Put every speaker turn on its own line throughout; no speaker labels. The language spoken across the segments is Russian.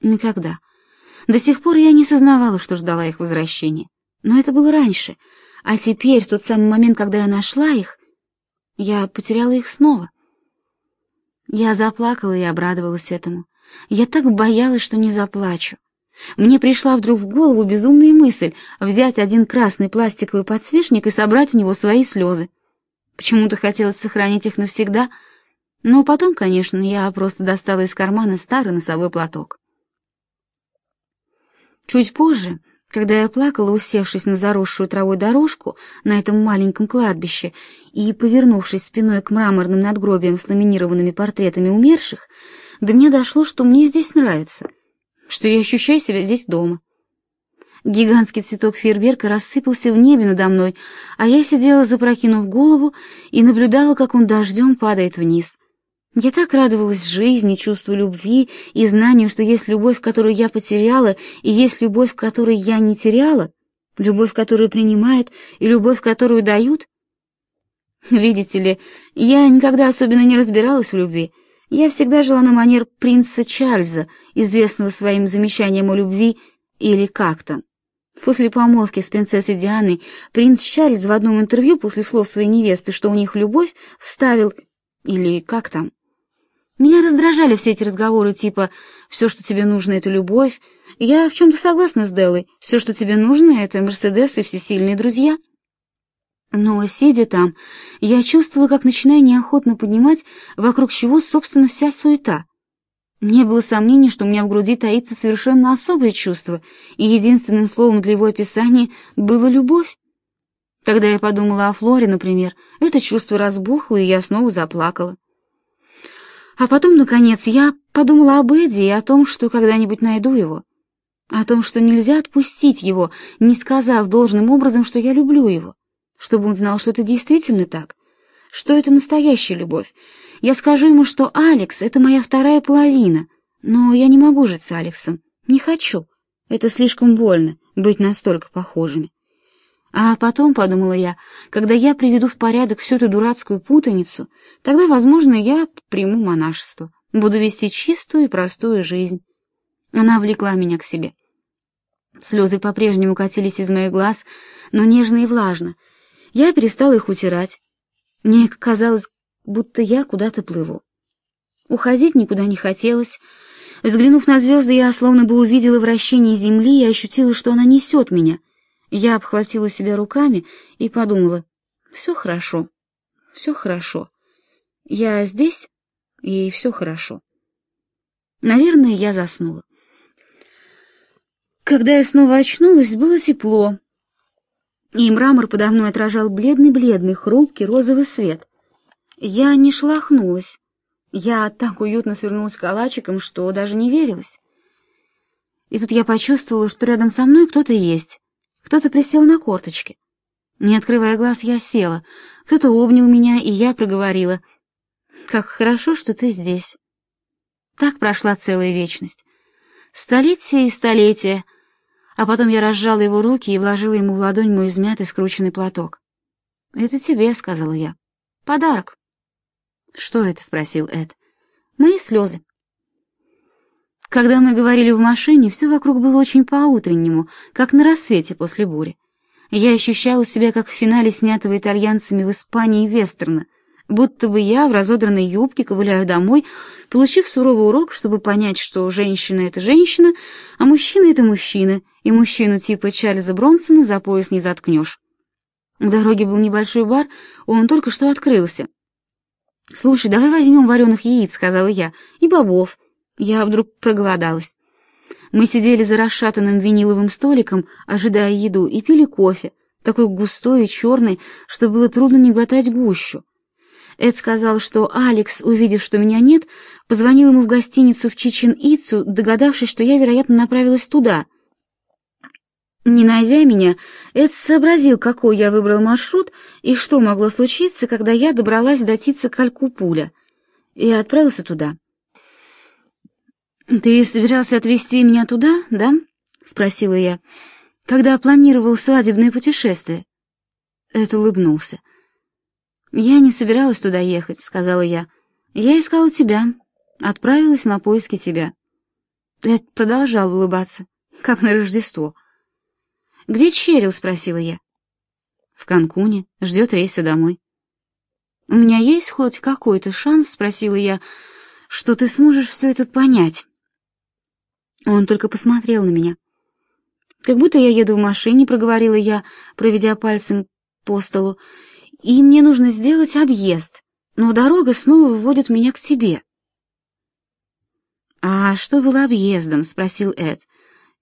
Никогда. До сих пор я не сознавала, что ждала их возвращения. Но это было раньше. А теперь, в тот самый момент, когда я нашла их, я потеряла их снова. Я заплакала и обрадовалась этому. Я так боялась, что не заплачу. Мне пришла вдруг в голову безумная мысль взять один красный пластиковый подсвечник и собрать в него свои слезы. Почему-то хотелось сохранить их навсегда, но потом, конечно, я просто достала из кармана старый носовой платок. Чуть позже, когда я плакала, усевшись на заросшую травой дорожку на этом маленьком кладбище и повернувшись спиной к мраморным надгробиям с ламинированными портретами умерших, до меня дошло, что мне здесь нравится, что я ощущаю себя здесь дома. Гигантский цветок фейерверка рассыпался в небе надо мной, а я сидела, запрокинув голову, и наблюдала, как он дождем падает вниз. Я так радовалась жизни, чувству любви и знанию, что есть любовь, которую я потеряла, и есть любовь, которую я не теряла, любовь, которую принимают, и любовь, которую дают. Видите ли, я никогда особенно не разбиралась в любви. Я всегда жила на манер принца Чарльза, известного своим замечанием о любви или как то После помолвки с принцессой Дианой принц Чарльз в одном интервью после слов своей невесты, что у них любовь, вставил или как там. Меня раздражали все эти разговоры типа «все, что тебе нужно, это любовь». Я в чем-то согласна с Деллой. Все, что тебе нужно, это Мерседес и всесильные друзья. Но, сидя там, я чувствовала, как начинаю неохотно понимать, вокруг чего, собственно, вся суета. Не было сомнений, что у меня в груди таится совершенно особое чувство, и единственным словом для его описания было любовь. Когда я подумала о Флоре, например, это чувство разбухло, и я снова заплакала. А потом, наконец, я подумала об Эдди и о том, что когда-нибудь найду его. О том, что нельзя отпустить его, не сказав должным образом, что я люблю его. Чтобы он знал, что это действительно так. Что это настоящая любовь. Я скажу ему, что Алекс — это моя вторая половина. Но я не могу жить с Алексом. Не хочу. Это слишком больно, быть настолько похожими. А потом, подумала я, когда я приведу в порядок всю эту дурацкую путаницу, тогда, возможно, я приму монашество, буду вести чистую и простую жизнь. Она влекла меня к себе. Слезы по-прежнему катились из моих глаз, но нежно и влажно. Я перестала их утирать. Мне казалось, будто я куда-то плыву. Уходить никуда не хотелось. Взглянув на звезды, я словно бы увидела вращение Земли и ощутила, что она несет меня — я обхватила себя руками и подумала, все хорошо, все хорошо. Я здесь, и все хорошо. Наверное, я заснула. Когда я снова очнулась, было тепло, и мрамор подо мной отражал бледный-бледный, хрупкий розовый свет. Я не шлахнулась. Я так уютно свернулась калачиком, что даже не верилась. И тут я почувствовала, что рядом со мной кто-то есть. Кто-то присел на корточки. Не открывая глаз, я села. Кто-то обнял меня, и я проговорила. «Как хорошо, что ты здесь». Так прошла целая вечность. Столетия и столетия. А потом я разжала его руки и вложила ему в ладонь мой измятый скрученный платок. «Это тебе», — сказала я. «Подарок». «Что это?» — спросил Эд. «Мои слезы». Когда мы говорили в машине, все вокруг было очень по-утреннему, как на рассвете после бури. Я ощущала себя как в финале снятого итальянцами в Испании вестерна, будто бы я в разодранной юбке ковыляю домой, получив суровый урок, чтобы понять, что женщина — это женщина, а мужчина — это мужчина, и мужчину типа Чарльза Бронсона за пояс не заткнешь. У дороги был небольшой бар, он только что открылся. «Слушай, давай возьмем вареных яиц», — сказала я, — «и бобов». Я вдруг проголодалась. Мы сидели за расшатанным виниловым столиком, ожидая еду, и пили кофе, такой густой и черный, что было трудно не глотать гущу. Эд сказал, что Алекс, увидев, что меня нет, позвонил ему в гостиницу в Чичен-Ицу, догадавшись, что я, вероятно, направилась туда. Не найдя меня, Эд сообразил, какой я выбрал маршрут и что могло случиться, когда я добралась до Тица-Калькупуля, и отправился туда. «Ты собирался отвезти меня туда, да?» — спросила я. «Когда планировал свадебное путешествие?» Эд улыбнулся. «Я не собиралась туда ехать», — сказала я. «Я искала тебя, отправилась на поиски тебя». Эд продолжал улыбаться, как на Рождество. «Где Черил?» — спросила я. «В Канкуне, ждет рейса домой». «У меня есть хоть какой-то шанс?» — спросила я, — «что ты сможешь все это понять?» Он только посмотрел на меня. «Как будто я еду в машине», — проговорила я, проведя пальцем по столу, — «и мне нужно сделать объезд, но дорога снова выводит меня к тебе». «А что было объездом?» — спросил Эд.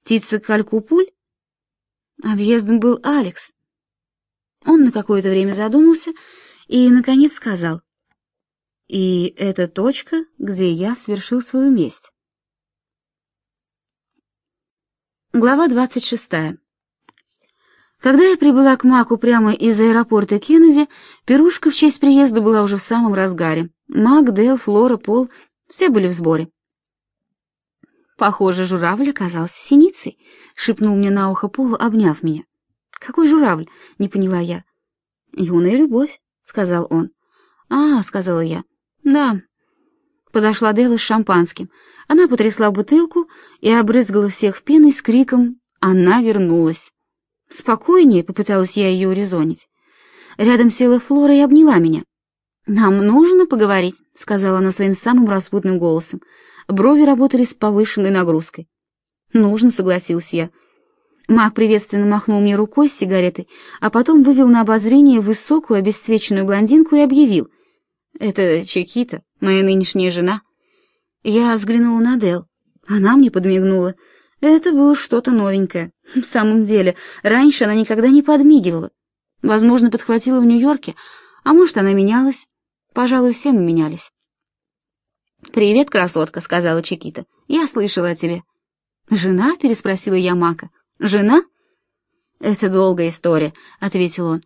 «Птица-калькупуль?» Объездом был Алекс. Он на какое-то время задумался и, наконец, сказал. «И это точка, где я совершил свою месть». Глава двадцать шестая. Когда я прибыла к Маку прямо из аэропорта Кеннеди, пирушка в честь приезда была уже в самом разгаре. Мак, Дэл, Флора, Пол — все были в сборе. «Похоже, журавль оказался синицей», — шепнул мне на ухо Пол, обняв меня. «Какой журавль?» — не поняла я. «Юная любовь», — сказал он. «А», — сказала я. «Да». Подошла Дела с шампанским. Она потрясла бутылку и обрызгала всех пеной с криком «Она вернулась!». «Спокойнее», — попыталась я ее урезонить. Рядом села Флора и обняла меня. «Нам нужно поговорить», — сказала она своим самым распутным голосом. Брови работали с повышенной нагрузкой. «Нужно», — согласился я. Мак приветственно махнул мне рукой с сигаретой, а потом вывел на обозрение высокую обесцвеченную блондинку и объявил. «Это Чекита, моя нынешняя жена». Я взглянула на Дел. Она мне подмигнула. Это было что-то новенькое. В самом деле, раньше она никогда не подмигивала. Возможно, подхватила в Нью-Йорке, а может, она менялась. Пожалуй, все мы менялись. «Привет, красотка», — сказала Чикита. «Я слышала о тебе». «Жена?» — переспросила я Мака. «Жена?» «Это долгая история», — ответил он.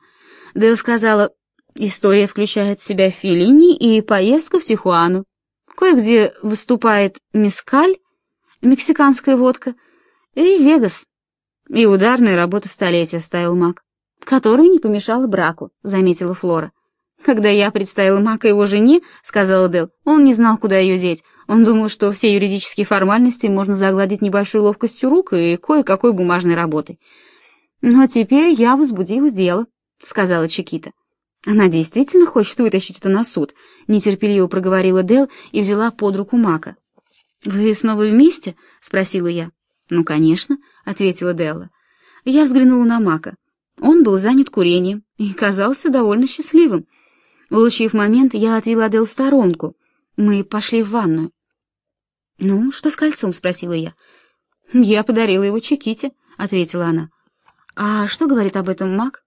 Дэл сказала, «История включает в себя Филини и поездку в Тихуану. Кое-где выступает мескаль, мексиканская водка, и Вегас. И ударная работа столетия, ставил Мак, которая не помешала браку, заметила Флора. Когда я представила Мака его жене, сказала Дел, он не знал, куда ее деть. Он думал, что все юридические формальности можно загладить небольшой ловкостью рук и кое-какой бумажной работой. Но теперь я возбудила дело, сказала Чикита. Она действительно хочет вытащить это на суд, нетерпеливо проговорила Дел и взяла под руку Мака. Вы снова вместе? спросила я. Ну, конечно, ответила Делла. Я взглянула на Мака. Он был занят курением и казался довольно счастливым. Улучив момент, я отвела Дел в сторонку. Мы пошли в ванную. «Ну, что с кольцом?» — спросила я. «Я подарила его Чеките», — ответила она. «А что говорит об этом Мак?»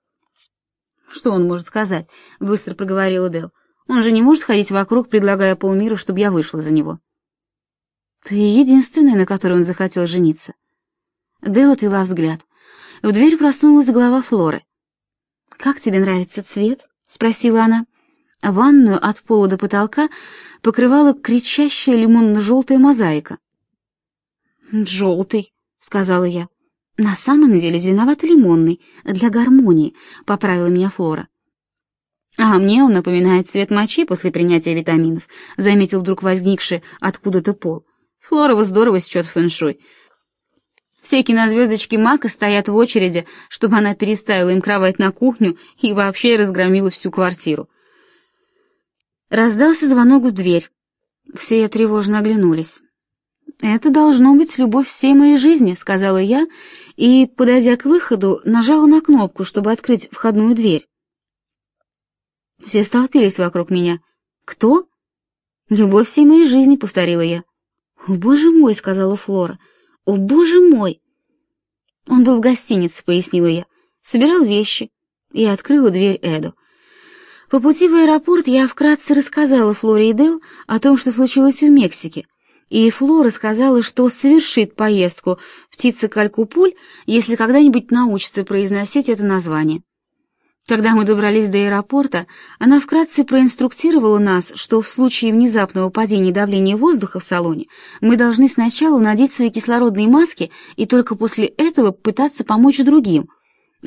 «Что он может сказать?» — быстро проговорила Дел. «Он же не может ходить вокруг, предлагая полмира, чтобы я вышла за него». «Ты единственная, на которой он захотел жениться». Дел отвела взгляд. В дверь просунулась голова Флоры. «Как тебе нравится цвет?» — спросила она. Ванную от пола до потолка покрывала кричащая лимонно-желтая мозаика. «Желтый», — сказала я. «На самом деле зеленовато-лимонный, для гармонии», — поправила меня Флора. «А мне он напоминает цвет мочи после принятия витаминов», — заметил вдруг возникший откуда-то пол. «Флорова здорово сечет фэншуй. Все кинозвездочки Мака стоят в очереди, чтобы она переставила им кровать на кухню и вообще разгромила всю квартиру. Раздался звонок в дверь. Все тревожно оглянулись. «Это должно быть любовь всей моей жизни», — сказала я, и, подойдя к выходу, нажала на кнопку, чтобы открыть входную дверь. Все столпились вокруг меня. «Кто?» «Любовь всей моей жизни», — повторила я. «О, боже мой», — сказала Флора. «О, боже мой!» Он был в гостинице, — пояснила я. Собирал вещи и открыла дверь Эду. По пути в аэропорт я вкратце рассказала Флоре и Дел о том, что случилось в Мексике, и Флора сказала, что совершит поездку в Птица-Калькупуль, если когда-нибудь научится произносить это название. Когда мы добрались до аэропорта, она вкратце проинструктировала нас, что в случае внезапного падения давления воздуха в салоне мы должны сначала надеть свои кислородные маски и только после этого пытаться помочь другим,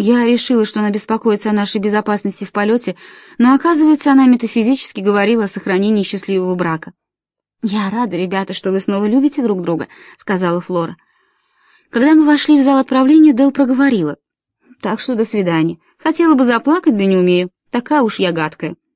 я решила, что она беспокоится о нашей безопасности в полете, но, оказывается, она метафизически говорила о сохранении счастливого брака. «Я рада, ребята, что вы снова любите друг друга», — сказала Флора. Когда мы вошли в зал отправления, Дел проговорила. «Так что до свидания. Хотела бы заплакать, да не умею. Такая уж я гадкая.